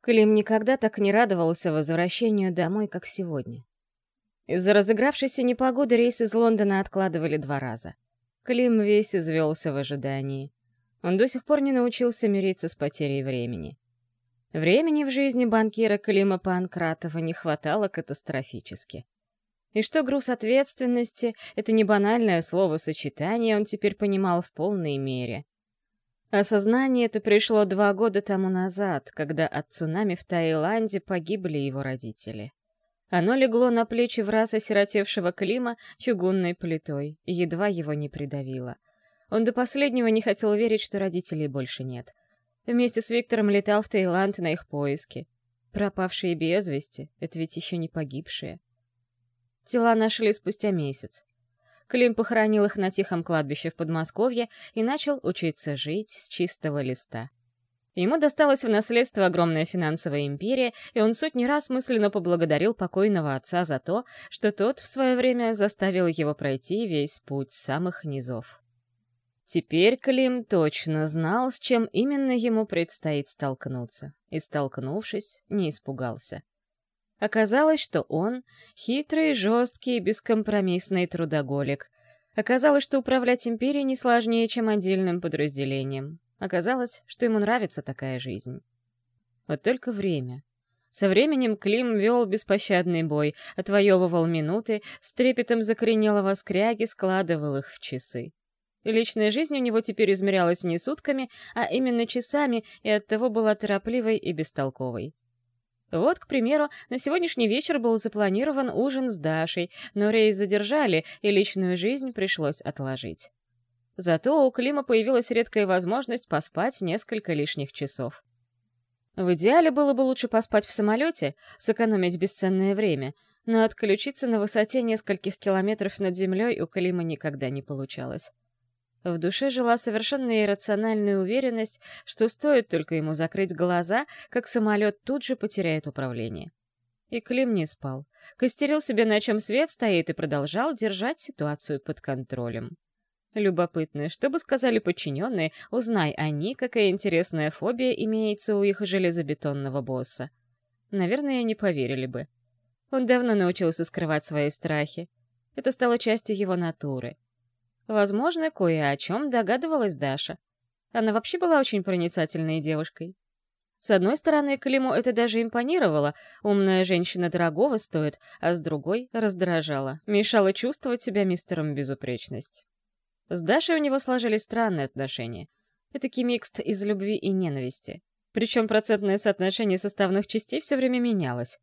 Клим никогда так не радовался возвращению домой, как сегодня. Из-за разыгравшейся непогоды рейс из Лондона откладывали два раза. Клим весь извелся в ожидании. Он до сих пор не научился мириться с потерей времени. Времени в жизни банкира Клима Панкратова не хватало катастрофически. И что груз ответственности — это не банальное словосочетание, он теперь понимал в полной мере. Осознание это пришло два года тому назад, когда от цунами в Таиланде погибли его родители. Оно легло на плечи в раз осиротевшего Клима чугунной плитой, и едва его не придавило. Он до последнего не хотел верить, что родителей больше нет. Вместе с Виктором летал в Таиланд на их поиски. Пропавшие без вести — это ведь еще не погибшие. Тела нашли спустя месяц. Клим похоронил их на тихом кладбище в Подмосковье и начал учиться жить с чистого листа. Ему досталась в наследство огромная финансовая империя, и он сотни раз мысленно поблагодарил покойного отца за то, что тот в свое время заставил его пройти весь путь самых низов. Теперь Клим точно знал, с чем именно ему предстоит столкнуться, и, столкнувшись, не испугался. Оказалось, что он — хитрый, жесткий бескомпромиссный трудоголик. Оказалось, что управлять империей не сложнее, чем отдельным подразделением. Оказалось, что ему нравится такая жизнь. Вот только время. Со временем Клим вел беспощадный бой, отвоевывал минуты, с трепетом закоренелого скряги складывал их в часы. И личная жизнь у него теперь измерялась не сутками, а именно часами, и оттого была торопливой и бестолковой. Вот, к примеру, на сегодняшний вечер был запланирован ужин с Дашей, но рейс задержали, и личную жизнь пришлось отложить. Зато у Клима появилась редкая возможность поспать несколько лишних часов. В идеале было бы лучше поспать в самолете, сэкономить бесценное время, но отключиться на высоте нескольких километров над землей у Клима никогда не получалось. В душе жила совершенно иррациональная уверенность, что стоит только ему закрыть глаза, как самолет тут же потеряет управление. И Клим не спал, костерил себе, на чем свет стоит, и продолжал держать ситуацию под контролем. Любопытно, что бы сказали подчиненные, узнай они, какая интересная фобия имеется у их железобетонного босса. Наверное, не поверили бы. Он давно научился скрывать свои страхи. Это стало частью его натуры. Возможно, кое о чем догадывалась Даша. Она вообще была очень проницательной девушкой. С одной стороны, Климу это даже импонировало, умная женщина дорогого стоит, а с другой — раздражала, мешала чувствовать себя мистером безупречность. С Дашей у него сложились странные отношения. Этакий микст из любви и ненависти. Причем процентное соотношение составных частей все время менялось.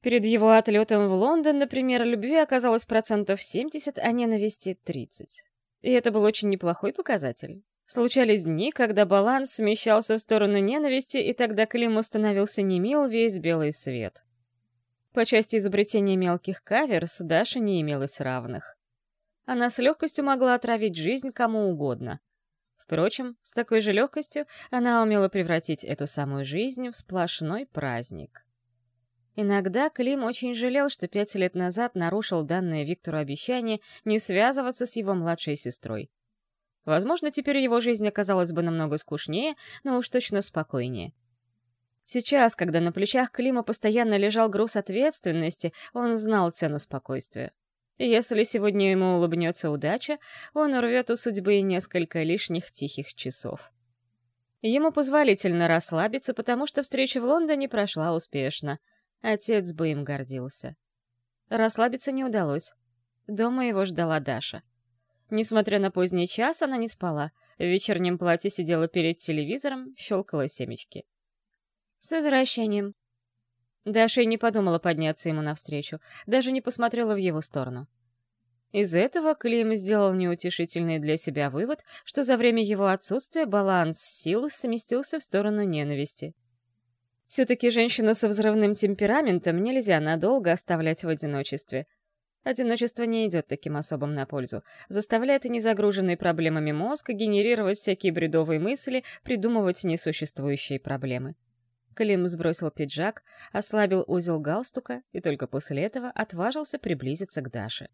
Перед его отлетом в Лондон, например, любви оказалось процентов 70, а ненависти — 30. И это был очень неплохой показатель. Случались дни, когда баланс смещался в сторону ненависти, и тогда Климу становился немил весь белый свет. По части изобретения мелких каверс Даша не имелась равных. Она с легкостью могла отравить жизнь кому угодно. Впрочем, с такой же легкостью она умела превратить эту самую жизнь в сплошной праздник. Иногда Клим очень жалел, что пять лет назад нарушил данное Виктору обещание не связываться с его младшей сестрой. Возможно, теперь его жизнь оказалась бы намного скучнее, но уж точно спокойнее. Сейчас, когда на плечах Клима постоянно лежал груз ответственности, он знал цену спокойствия. Если сегодня ему улыбнется удача, он урвет у судьбы несколько лишних тихих часов. Ему позволительно расслабиться, потому что встреча в Лондоне прошла успешно. Отец бы им гордился. Расслабиться не удалось. Дома его ждала Даша. Несмотря на поздний час, она не спала. В вечернем платье сидела перед телевизором, щелкала семечки. «С возвращением», Даша и не подумала подняться ему навстречу, даже не посмотрела в его сторону. Из этого Клим сделал неутешительный для себя вывод, что за время его отсутствия баланс сил сместился в сторону ненависти. Все-таки женщину со взрывным темпераментом нельзя надолго оставлять в одиночестве. Одиночество не идет таким особым на пользу, заставляет незагруженный проблемами мозг генерировать всякие бредовые мысли, придумывать несуществующие проблемы. Клим сбросил пиджак, ослабил узел галстука и только после этого отважился приблизиться к Даше.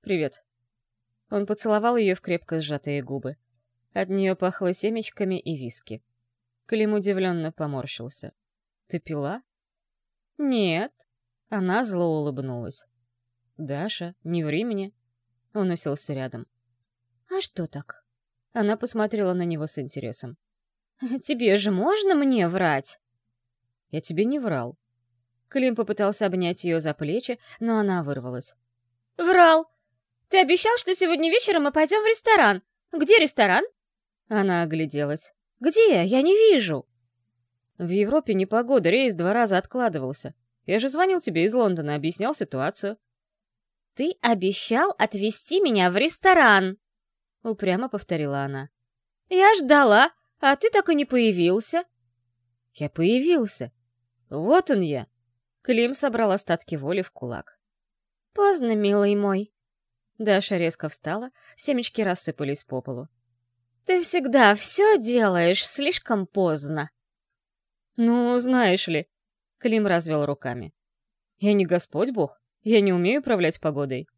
«Привет». Он поцеловал ее в крепко сжатые губы. От нее пахло семечками и виски. Клим удивленно поморщился. Ты пила? Нет. Она зло улыбнулась. Даша, не времени. Он уселся рядом. А что так? Она посмотрела на него с интересом. Тебе же можно мне врать? Я тебе не врал. Клим попытался обнять ее за плечи, но она вырвалась. «Врал! Ты обещал, что сегодня вечером мы пойдем в ресторан. Где ресторан?» Она огляделась. «Где? Я не вижу!» «В Европе непогода, рейс два раза откладывался. Я же звонил тебе из Лондона, объяснял ситуацию». «Ты обещал отвезти меня в ресторан!» Упрямо повторила она. «Я ждала, а ты так и не появился». «Я появился. Вот он я!» Клим собрал остатки воли в кулак. «Поздно, милый мой». Даша резко встала, семечки рассыпались по полу. «Ты всегда все делаешь слишком поздно». «Ну, знаешь ли...» Клим развел руками. «Я не Господь Бог. Я не умею управлять погодой».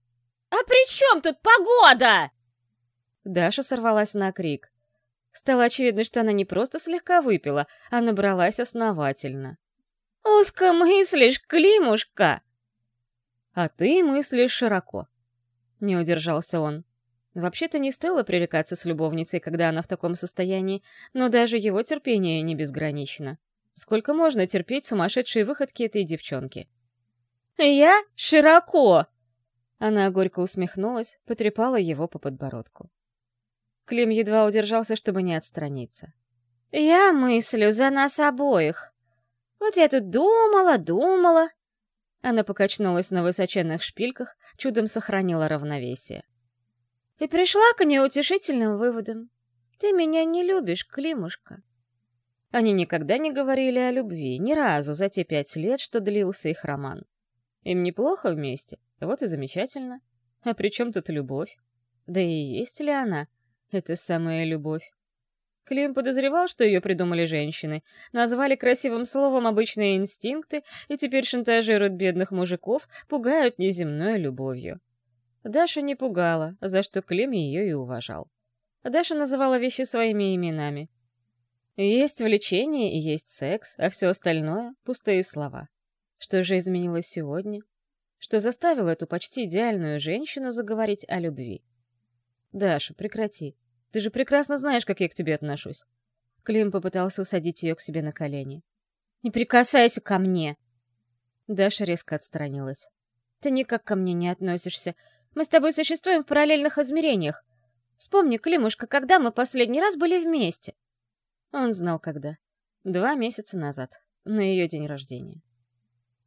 «А при чем тут погода?» Даша сорвалась на крик. Стало очевидно, что она не просто слегка выпила, а набралась основательно. «Узко мыслишь, Климушка!» «А ты мыслишь широко», — не удержался он. Вообще-то не стоило пререкаться с любовницей, когда она в таком состоянии, но даже его терпение не безгранично. Сколько можно терпеть сумасшедшие выходки этой девчонки? «Я широко!» Она горько усмехнулась, потрепала его по подбородку. Клим едва удержался, чтобы не отстраниться. «Я мыслю за нас обоих. Вот я тут думала, думала. Она покачнулась на высоченных шпильках, чудом сохранила равновесие. И пришла к неутешительным выводам. Ты меня не любишь, Климушка. Они никогда не говорили о любви, ни разу за те пять лет, что длился их роман. Им неплохо вместе, вот и замечательно. А при чем тут любовь? Да и есть ли она, эта самая любовь? Клим подозревал, что ее придумали женщины, назвали красивым словом обычные инстинкты и теперь шантажируют бедных мужиков, пугают неземной любовью. Даша не пугала, за что Клим ее и уважал. Даша называла вещи своими именами. Есть влечение и есть секс, а все остальное — пустые слова. Что же изменилось сегодня? Что заставило эту почти идеальную женщину заговорить о любви? «Даша, прекрати. Ты же прекрасно знаешь, как я к тебе отношусь. Клим попытался усадить ее к себе на колени. «Не прикасайся ко мне!» Даша резко отстранилась. «Ты никак ко мне не относишься. Мы с тобой существуем в параллельных измерениях. Вспомни, Климушка, когда мы последний раз были вместе?» Он знал, когда. Два месяца назад, на ее день рождения.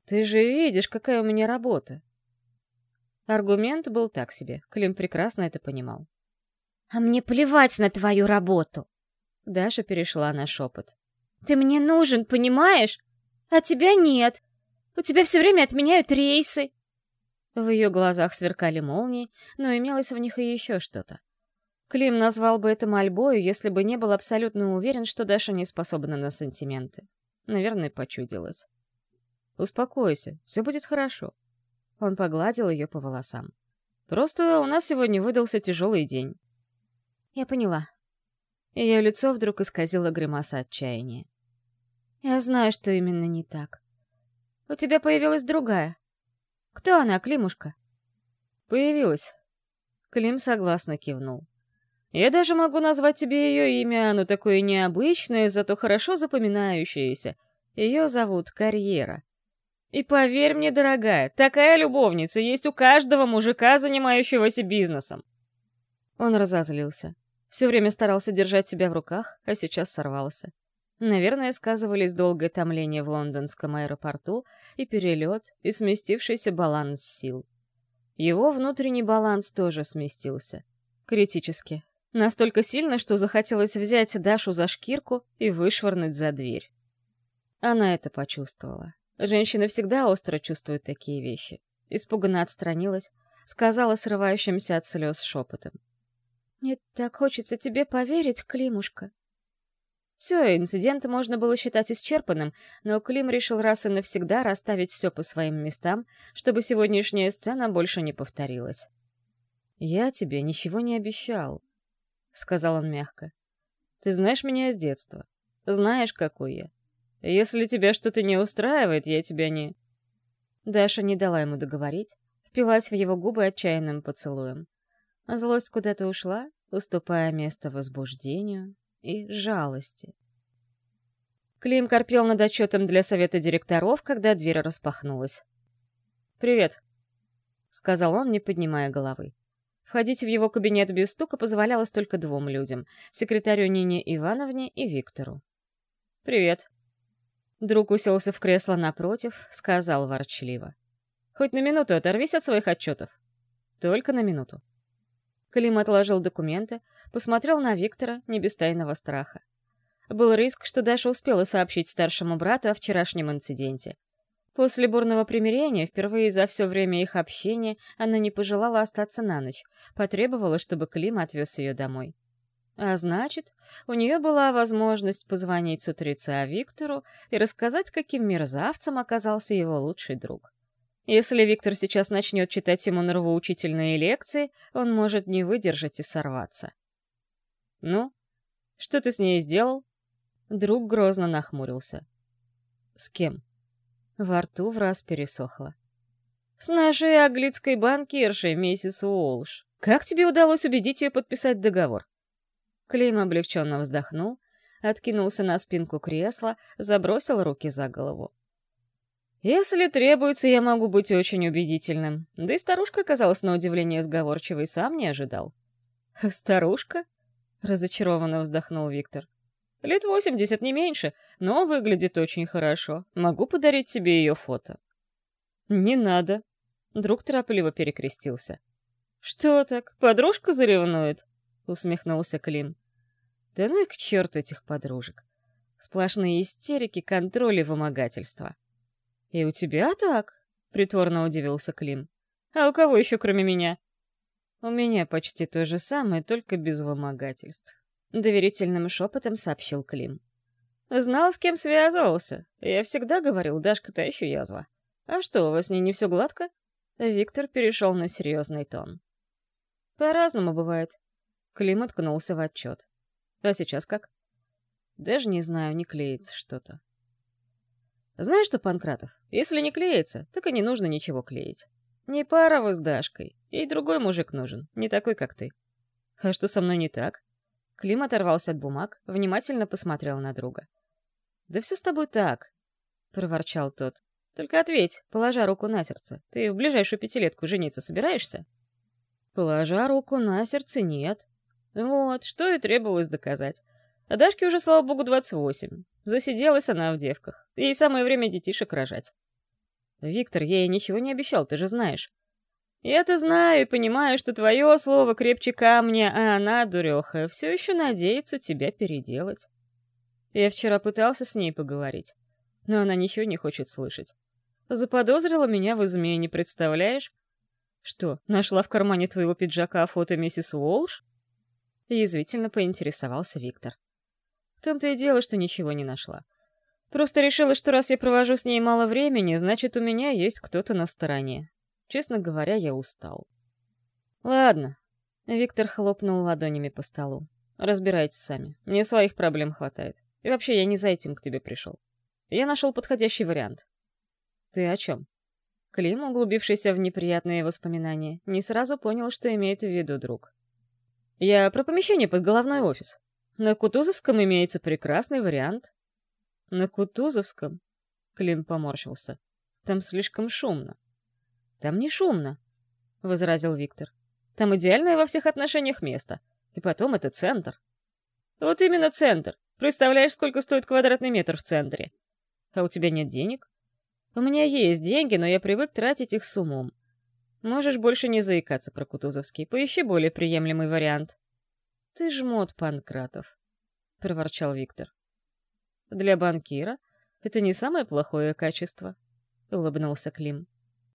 «Ты же видишь, какая у меня работа!» Аргумент был так себе, Клим прекрасно это понимал. «А мне плевать на твою работу!» Даша перешла на шепот. «Ты мне нужен, понимаешь? А тебя нет. У тебя все время отменяют рейсы!» В ее глазах сверкали молнии, но имелось в них и еще что-то. Клим назвал бы это мольбою, если бы не был абсолютно уверен, что Даша не способна на сантименты. Наверное, почудилась. «Успокойся, все будет хорошо». Он погладил ее по волосам. «Просто у нас сегодня выдался тяжелый день. Я поняла. Ее лицо вдруг исказило гримаса отчаяния. Я знаю, что именно не так. У тебя появилась другая. Кто она, Климушка? Появилась. Клим согласно кивнул. Я даже могу назвать тебе ее имя, оно такое необычное, зато хорошо запоминающееся. Ее зовут Карьера. И поверь мне, дорогая, такая любовница есть у каждого мужика, занимающегося бизнесом. Он разозлился. Все время старался держать себя в руках, а сейчас сорвался. Наверное, сказывались долгое томление в лондонском аэропорту и перелет, и сместившийся баланс сил. Его внутренний баланс тоже сместился. Критически. Настолько сильно, что захотелось взять Дашу за шкирку и вышвырнуть за дверь. Она это почувствовала. Женщины всегда остро чувствуют такие вещи. Испуганно отстранилась, сказала срывающимся от слез шепотом. Мне так хочется тебе поверить, Климушка. Все, инцидент можно было считать исчерпанным, но Клим решил раз и навсегда расставить все по своим местам, чтобы сегодняшняя сцена больше не повторилась. «Я тебе ничего не обещал», — сказал он мягко. «Ты знаешь меня с детства. Знаешь, какой я. Если тебя что-то не устраивает, я тебя не...» Даша не дала ему договорить, впилась в его губы отчаянным поцелуем. Злость куда-то ушла, уступая место возбуждению и жалости. Клим корпел над отчетом для совета директоров, когда дверь распахнулась. «Привет», — сказал он, не поднимая головы. Входить в его кабинет без стука позволялось только двум людям — секретарю Нине Ивановне и Виктору. «Привет». Друг уселся в кресло напротив, сказал ворчливо. «Хоть на минуту оторвись от своих отчетов». «Только на минуту». Клим отложил документы, посмотрел на Виктора, не без тайного страха. Был риск, что Даша успела сообщить старшему брату о вчерашнем инциденте. После бурного примирения, впервые за все время их общения, она не пожелала остаться на ночь, потребовала, чтобы Клим отвез ее домой. А значит, у нее была возможность позвонить с утреца Виктору и рассказать, каким мерзавцем оказался его лучший друг. Если Виктор сейчас начнет читать ему нравоучительные лекции, он может не выдержать и сорваться. «Ну, что ты с ней сделал?» Друг грозно нахмурился. «С кем?» Во рту в раз пересохло. «С нашей аглицкой банкиршей, миссис Уолш. Как тебе удалось убедить ее подписать договор?» Клейм облегченно вздохнул, откинулся на спинку кресла, забросил руки за голову. Если требуется, я могу быть очень убедительным. Да и старушка оказалась на удивление сговорчивой, сам не ожидал. «Старушка?» — разочарованно вздохнул Виктор. «Лет восемьдесят, не меньше, но выглядит очень хорошо. Могу подарить тебе ее фото». «Не надо». Друг торопливо перекрестился. «Что так, подружка заревнует?» — усмехнулся Клим. «Да ну и к черту этих подружек. Сплошные истерики, контроль и вымогательства. «И у тебя так?» — притворно удивился Клим. «А у кого еще, кроме меня?» «У меня почти то же самое, только без вымогательств», — доверительным шепотом сообщил Клим. «Знал, с кем связывался. Я всегда говорил, Дашка-то еще язва. А что, у вас с ней не все гладко?» Виктор перешел на серьезный тон. «По-разному бывает». Клим уткнулся в отчет. «А сейчас как?» «Даже не знаю, не клеится что-то». Знаешь что, Панкратов, если не клеится, так и не нужно ничего клеить. Не пара вы с Дашкой, ей другой мужик нужен, не такой, как ты. А что со мной не так? Клим оторвался от бумаг, внимательно посмотрел на друга. «Да все с тобой так», — проворчал тот. «Только ответь, положа руку на сердце, ты в ближайшую пятилетку жениться собираешься?» «Положа руку на сердце, нет». Вот, что и требовалось доказать. А Дашке уже, слава богу, 28. Засиделась она в девках. Ей самое время детишек рожать. Виктор, я ей ничего не обещал, ты же знаешь. Я-то знаю и понимаю, что твое слово крепче камня, а она, дуреха, все еще надеется тебя переделать. Я вчера пытался с ней поговорить, но она ничего не хочет слышать. Заподозрила меня в измене, представляешь? Что, нашла в кармане твоего пиджака фото миссис Уолш? Язвительно поинтересовался Виктор том-то и дело, что ничего не нашла. Просто решила, что раз я провожу с ней мало времени, значит, у меня есть кто-то на стороне. Честно говоря, я устал. Ладно. Виктор хлопнул ладонями по столу. Разбирайтесь сами. Мне своих проблем хватает. И вообще, я не за этим к тебе пришел. Я нашел подходящий вариант. Ты о чем? Клим, углубившийся в неприятные воспоминания, не сразу понял, что имеет в виду друг. Я про помещение под головной офис. На Кутузовском имеется прекрасный вариант. На Кутузовском? Клим поморщился. Там слишком шумно. Там не шумно, возразил Виктор. Там идеальное во всех отношениях место. И потом это центр. Вот именно центр. Представляешь, сколько стоит квадратный метр в центре? А у тебя нет денег? У меня есть деньги, но я привык тратить их с умом. Можешь больше не заикаться про Кутузовский. Поищи более приемлемый вариант. «Ты жмот, Панкратов», — проворчал Виктор. «Для банкира это не самое плохое качество», — улыбнулся Клим.